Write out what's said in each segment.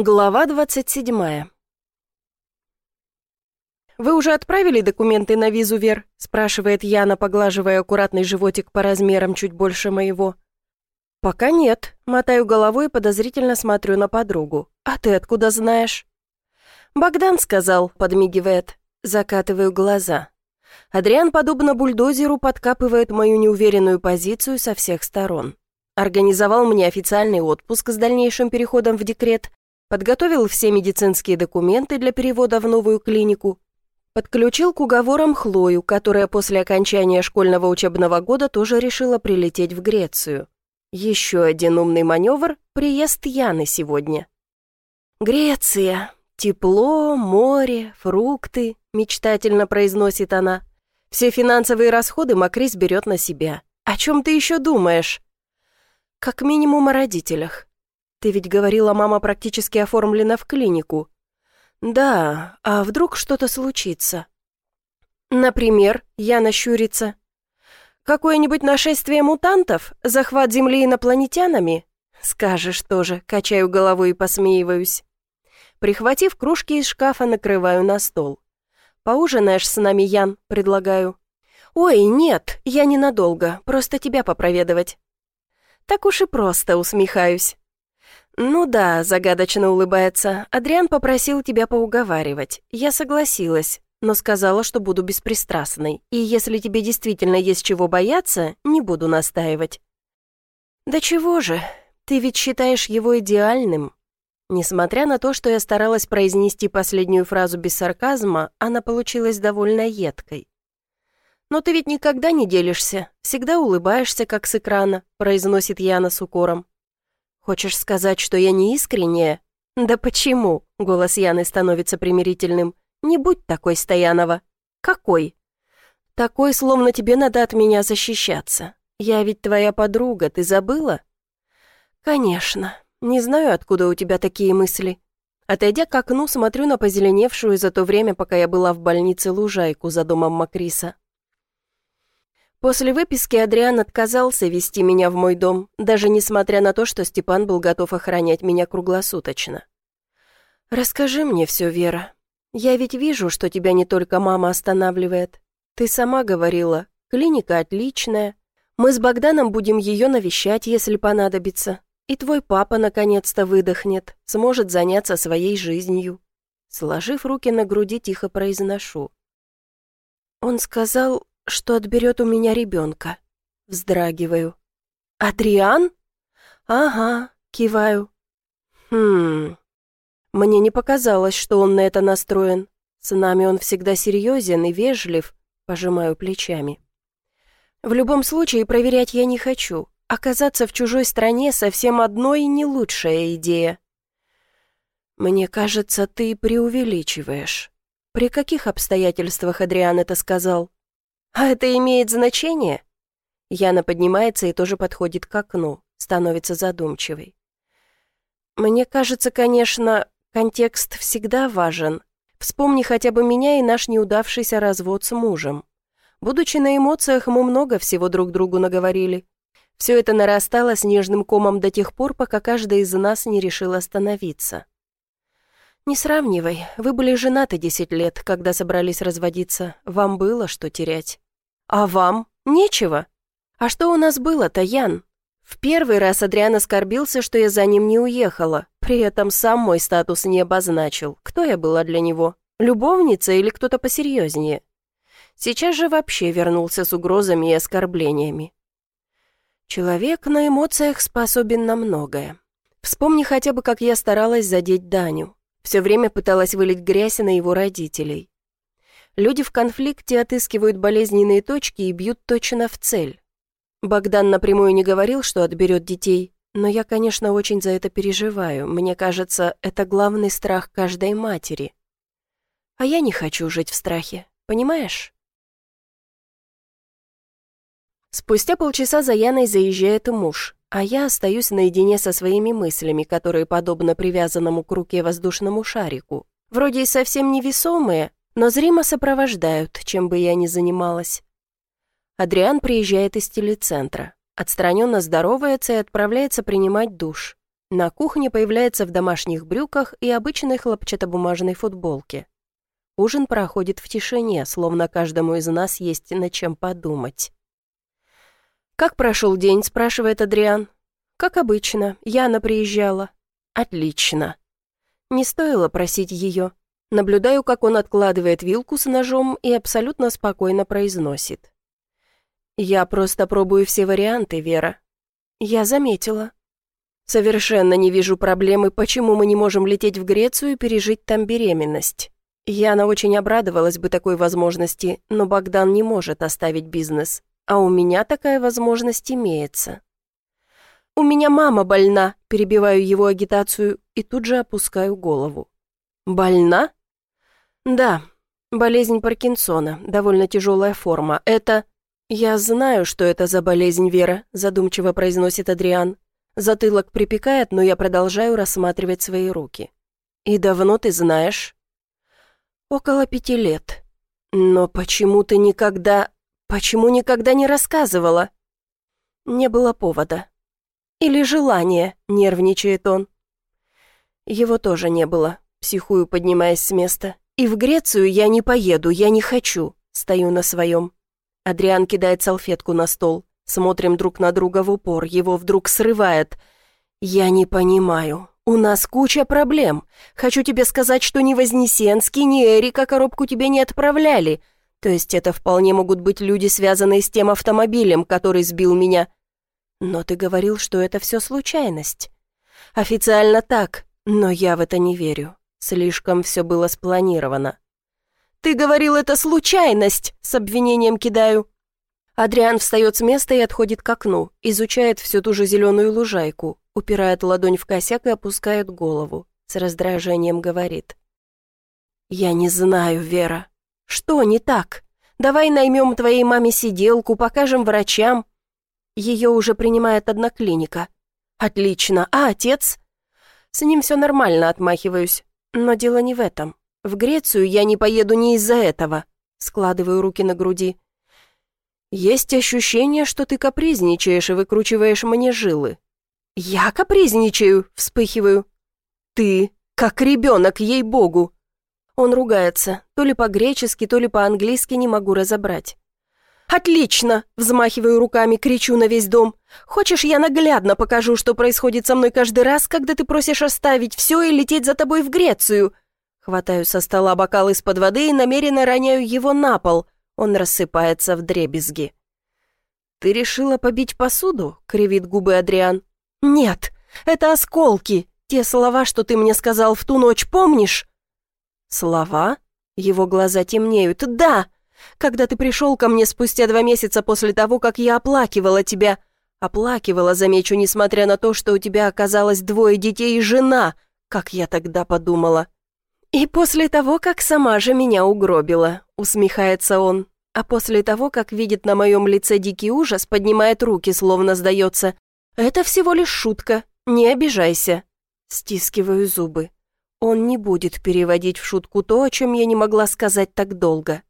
Глава 27. «Вы уже отправили документы на визу, Вер?» – спрашивает Яна, поглаживая аккуратный животик по размерам чуть больше моего. «Пока нет», – мотаю головой и подозрительно смотрю на подругу. «А ты откуда знаешь?» «Богдан сказал», – подмигивает. Закатываю глаза. Адриан, подобно бульдозеру, подкапывает мою неуверенную позицию со всех сторон. Организовал мне официальный отпуск с дальнейшим переходом в декрет, подготовил все медицинские документы для перевода в новую клинику, подключил к уговорам Хлою, которая после окончания школьного учебного года тоже решила прилететь в Грецию. Еще один умный маневр – приезд Яны сегодня. «Греция. Тепло, море, фрукты», – мечтательно произносит она. «Все финансовые расходы Макрис берет на себя. О чем ты еще думаешь?» «Как минимум о родителях. Ты ведь говорила, мама практически оформлена в клинику. Да, а вдруг что-то случится? Например, я нащурится. Какое-нибудь нашествие мутантов? Захват Земли инопланетянами? Скажешь тоже, качаю головой и посмеиваюсь. Прихватив кружки из шкафа, накрываю на стол. «Поужинаешь с нами, Ян?» – предлагаю. «Ой, нет, я ненадолго, просто тебя попроведывать». «Так уж и просто», – усмехаюсь. «Ну да», — загадочно улыбается. «Адриан попросил тебя поуговаривать. Я согласилась, но сказала, что буду беспристрастной. И если тебе действительно есть чего бояться, не буду настаивать». «Да чего же? Ты ведь считаешь его идеальным?» Несмотря на то, что я старалась произнести последнюю фразу без сарказма, она получилась довольно едкой. «Но ты ведь никогда не делишься, всегда улыбаешься, как с экрана», произносит Яна с укором. «Хочешь сказать, что я не искренняя?» «Да почему?» — голос Яны становится примирительным. «Не будь такой, Стоянова». «Какой?» «Такой, словно тебе надо от меня защищаться. Я ведь твоя подруга, ты забыла?» «Конечно. Не знаю, откуда у тебя такие мысли». Отойдя к окну, смотрю на позеленевшую за то время, пока я была в больнице лужайку за домом Макриса. После выписки Адриан отказался вести меня в мой дом, даже несмотря на то, что Степан был готов охранять меня круглосуточно. «Расскажи мне все, Вера. Я ведь вижу, что тебя не только мама останавливает. Ты сама говорила, клиника отличная. Мы с Богданом будем ее навещать, если понадобится. И твой папа наконец-то выдохнет, сможет заняться своей жизнью». Сложив руки на груди, тихо произношу. Он сказал, что отберет у меня ребенка. Вздрагиваю. «Адриан?» «Ага», киваю. «Хм...» Мне не показалось, что он на это настроен. С нами он всегда серьезен и вежлив, пожимаю плечами. В любом случае, проверять я не хочу. Оказаться в чужой стране совсем одной не лучшая идея. Мне кажется, ты преувеличиваешь. При каких обстоятельствах Адриан это сказал? «А это имеет значение?» Яна поднимается и тоже подходит к окну, становится задумчивой. «Мне кажется, конечно, контекст всегда важен. Вспомни хотя бы меня и наш неудавшийся развод с мужем. Будучи на эмоциях, мы много всего друг другу наговорили. Все это нарастало снежным комом до тех пор, пока каждый из нас не решил остановиться. «Не сравнивай. Вы были женаты десять лет, когда собрались разводиться. Вам было что терять». «А вам? Нечего. А что у нас было-то, Ян?» В первый раз Адриан оскорбился, что я за ним не уехала. При этом сам мой статус не обозначил. Кто я была для него? Любовница или кто-то посерьезнее? Сейчас же вообще вернулся с угрозами и оскорблениями. Человек на эмоциях способен на многое. Вспомни хотя бы, как я старалась задеть Даню. Все время пыталась вылить грязь на его родителей. Люди в конфликте отыскивают болезненные точки и бьют точно в цель. Богдан напрямую не говорил, что отберет детей, но я, конечно, очень за это переживаю. Мне кажется, это главный страх каждой матери. А я не хочу жить в страхе, понимаешь? Спустя полчаса за Яной заезжает муж, а я остаюсь наедине со своими мыслями, которые, подобно привязанному к руке воздушному шарику, вроде и совсем невесомые, но зримо сопровождают, чем бы я ни занималась. Адриан приезжает из телецентра, отстраненно здоровается и отправляется принимать душ. На кухне появляется в домашних брюках и обычной хлопчатобумажной футболке. Ужин проходит в тишине, словно каждому из нас есть над чем подумать. «Как прошел день?» – спрашивает Адриан. «Как обычно. Яна приезжала». «Отлично». Не стоило просить ее. Наблюдаю, как он откладывает вилку с ножом и абсолютно спокойно произносит. «Я просто пробую все варианты, Вера». «Я заметила». «Совершенно не вижу проблемы, почему мы не можем лететь в Грецию и пережить там беременность». Яна очень обрадовалась бы такой возможности, но Богдан не может оставить бизнес. А у меня такая возможность имеется. «У меня мама больна», – перебиваю его агитацию и тут же опускаю голову. «Больна?» «Да, болезнь Паркинсона, довольно тяжелая форма. Это...» «Я знаю, что это за болезнь, Вера», – задумчиво произносит Адриан. Затылок припекает, но я продолжаю рассматривать свои руки. «И давно ты знаешь?» «Около пяти лет. Но почему ты никогда... Почему никогда не рассказывала?» «Не было повода. Или желания», — нервничает он. Его тоже не было, психую, поднимаясь с места. «И в Грецию я не поеду, я не хочу», — стою на своем. Адриан кидает салфетку на стол. Смотрим друг на друга в упор, его вдруг срывает. «Я не понимаю. У нас куча проблем. Хочу тебе сказать, что ни Вознесенский, ни Эрика коробку тебе не отправляли. То есть это вполне могут быть люди, связанные с тем автомобилем, который сбил меня. Но ты говорил, что это все случайность. Официально так, но я в это не верю. Слишком все было спланировано. «Ты говорил, это случайность!» — с обвинением кидаю. Адриан встает с места и отходит к окну, изучает всю ту же зеленую лужайку, упирает ладонь в косяк и опускает голову. С раздражением говорит. «Я не знаю, Вера. Что не так? Давай наймем твоей маме сиделку, покажем врачам». Ее уже принимает одна клиника. «Отлично. А отец?» «С ним все нормально, отмахиваюсь. Но дело не в этом. В Грецию я не поеду не из-за этого. Складываю руки на груди. Есть ощущение, что ты капризничаешь и выкручиваешь мне жилы. Я капризничаю, вспыхиваю. Ты, как ребенок, ей-богу. Он ругается, то ли по-гречески, то ли по-английски не могу разобрать. «Отлично!» – взмахиваю руками, кричу на весь дом. «Хочешь, я наглядно покажу, что происходит со мной каждый раз, когда ты просишь оставить все и лететь за тобой в Грецию?» Хватаю со стола бокал из-под воды и намеренно роняю его на пол. Он рассыпается в дребезги. «Ты решила побить посуду?» — кривит губы Адриан. «Нет, это осколки. Те слова, что ты мне сказал в ту ночь, помнишь?» «Слова?» Его глаза темнеют. «Да! Когда ты пришел ко мне спустя два месяца после того, как я оплакивала тебя. Оплакивала, замечу, несмотря на то, что у тебя оказалось двое детей и жена, как я тогда подумала. И после того, как сама же меня угробила, усмехается он. А после того, как видит на моем лице дикий ужас, поднимает руки, словно сдается. Это всего лишь шутка, не обижайся. Стискиваю зубы. Он не будет переводить в шутку то, о чем я не могла сказать так долго.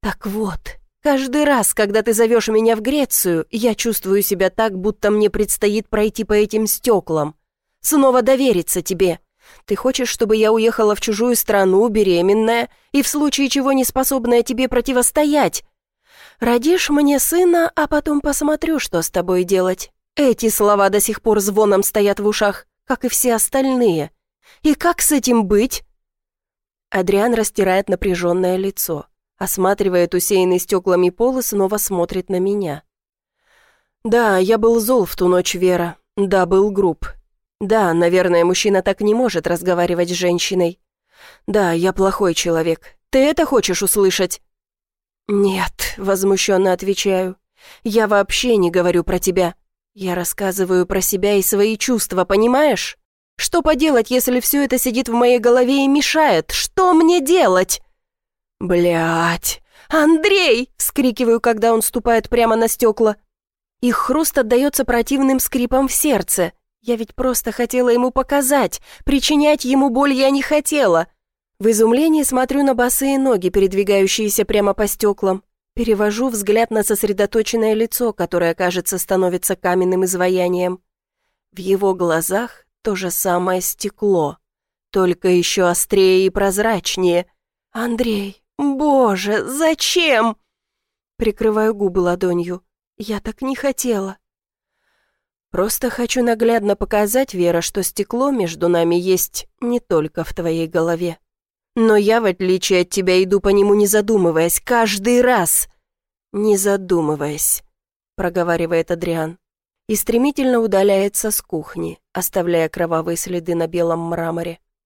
«Так вот, каждый раз, когда ты зовешь меня в Грецию, я чувствую себя так, будто мне предстоит пройти по этим стеклам. Снова довериться тебе. Ты хочешь, чтобы я уехала в чужую страну, беременная, и в случае чего не способная тебе противостоять? Родишь мне сына, а потом посмотрю, что с тобой делать. Эти слова до сих пор звоном стоят в ушах, как и все остальные. И как с этим быть?» Адриан растирает напряженное лицо осматривает усеянный стеклами пол и снова смотрит на меня. «Да, я был зол в ту ночь, Вера. Да, был груб. Да, наверное, мужчина так не может разговаривать с женщиной. Да, я плохой человек. Ты это хочешь услышать?» «Нет», — возмущенно отвечаю. «Я вообще не говорю про тебя. Я рассказываю про себя и свои чувства, понимаешь? Что поделать, если все это сидит в моей голове и мешает? Что мне делать?» Блять! Андрей!» — вскрикиваю, когда он ступает прямо на стекла. Их хруст отдается противным скрипом в сердце. Я ведь просто хотела ему показать. Причинять ему боль я не хотела. В изумлении смотрю на босые ноги, передвигающиеся прямо по стеклам. Перевожу взгляд на сосредоточенное лицо, которое, кажется, становится каменным изваянием. В его глазах то же самое стекло, только еще острее и прозрачнее. Андрей, боже, зачем? Прикрываю губы ладонью. Я так не хотела. Просто хочу наглядно показать, Вера, что стекло между нами есть не только в твоей голове. Но я, в отличие от тебя, иду по нему не задумываясь, каждый раз. Не задумываясь, проговаривает Адриан. И стремительно удаляется с кухни, оставляя кровавые следы на белом мраморе.